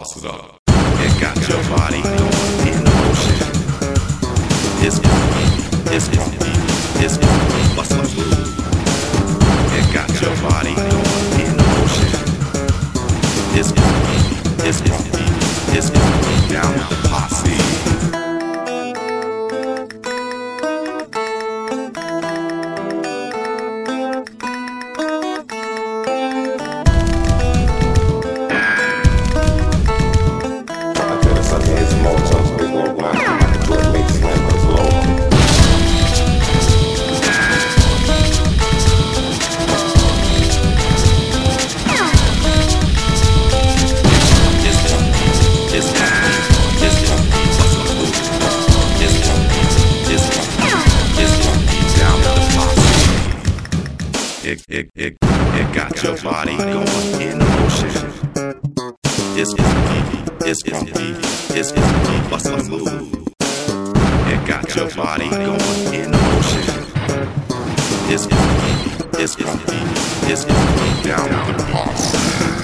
toss it up. It got your body in motion. This is It's funky, it's funky, it's funky, what's the move? It got your body in motion. This is me. This is me. This is me. down with the pop. It it it it got your body going in motion. It's it's it's it's it's bust a move. It got your body going in motion. It's it's it's it's down with the posse. I could have sucked